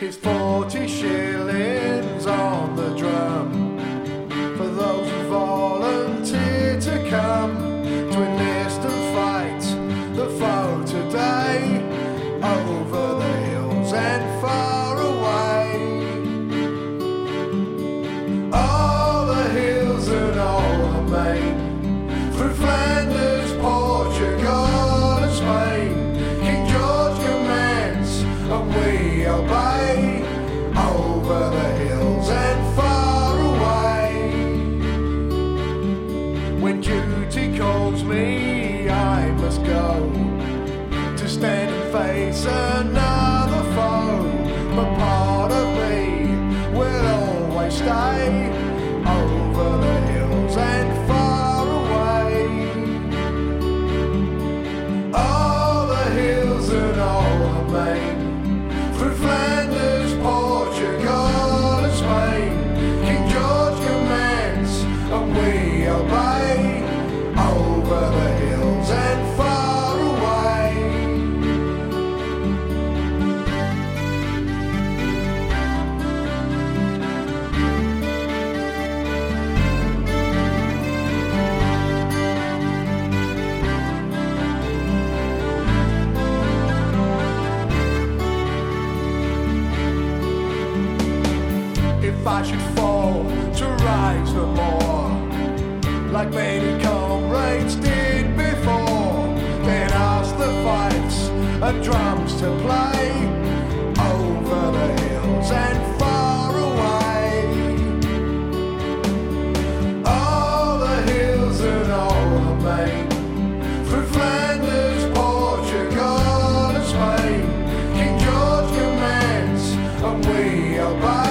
Here's 40 shillings on the drum for those who volunteer to come to enlist and fight the foe today over the hills and far away. All the hills and all the main through Flanders, another foe. But I should fall to rise no more, like many comrades did before, then ask the fifes and drums to play over the hills and far away. All the hills and all the through Flanders, Portugal, and Spain. King George commands, and we obey